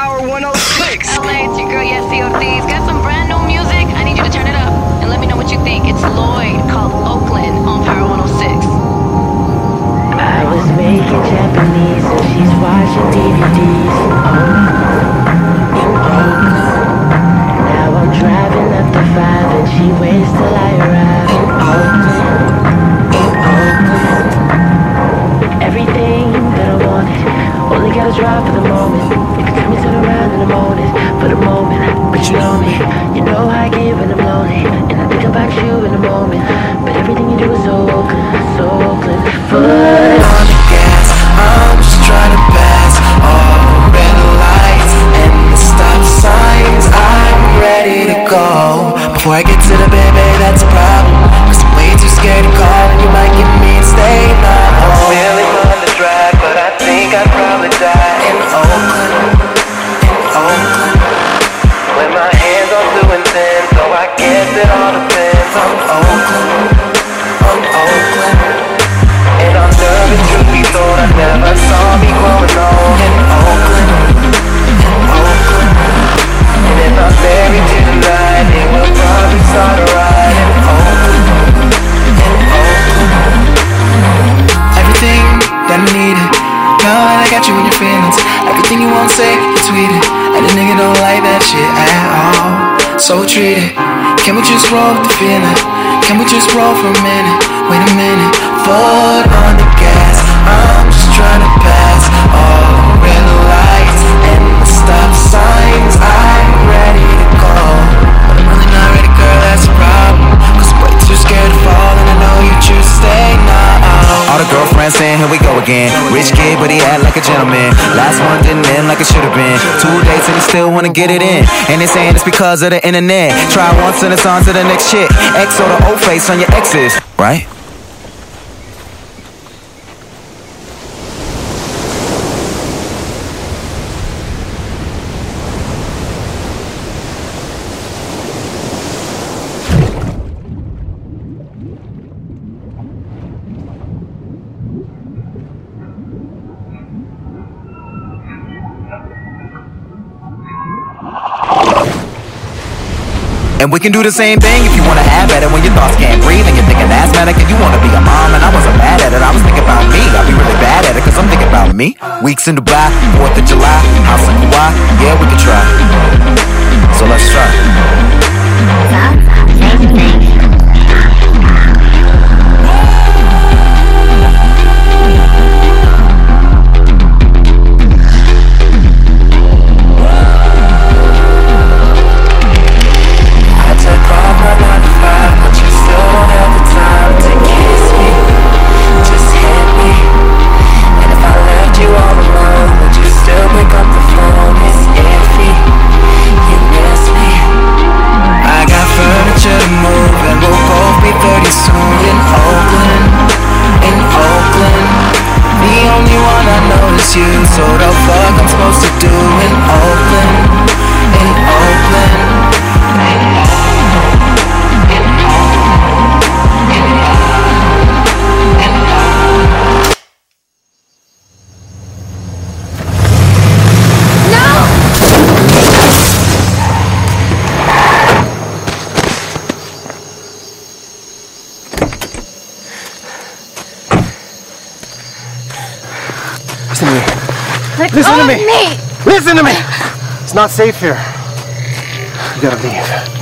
Power 106. LA, it's your girl, Yesi Ortiz. Got some brand new music? I need you to turn it up and let me know what you think. It's Lloyd called Oakland on Power 106. I was making Japanese and she's watching DVDs. Oh, in Oakland. Now I'm driving up the five and she waits till I arrive in Oakland. In Oakland. Everything that I wanted. Only gotta drive for the moment. Morning, for the moment. But you know me, you know I give when I'm lonely. And I think about you in the moment. So I guess it all depends on Oakland. On Oakland. And I'm nervous, be I never saw me growing old in Oakland. In Oakland. And if I'm married it will probably start a in Oakland. In Oakland. Everything that I needed. I got you in your feelings. Everything you won't say, you tweet it. And the nigga don't like that shit at all. So treat it. Can we just roll the feeling? Can we just roll for a minute? Wait a minute. Foot saying, here we go again. Rich kid, but he act like a gentleman. Last one didn't end like it should have been. Two dates and he still wanna get it in. And they saying it's because of the internet. Try once and it's on to the next shit. X or the old face on your exes, right? And we can do the same thing if you wanna have at it when your thoughts can't breathe and you're thinking asthmatic and you wanna be a mom and I wasn't bad at it. I was thinking about me. I'll be really bad at it cause I'm thinking about me. Weeks in Dubai, 4th of July, house in Kauai, yeah, we can try. So let's try. Is you, so the fuck I'm supposed to do in Oakland. In Oakland. Listen to me. Let Listen to oh, me. me. Listen to me. It's not safe here. You gotta leave.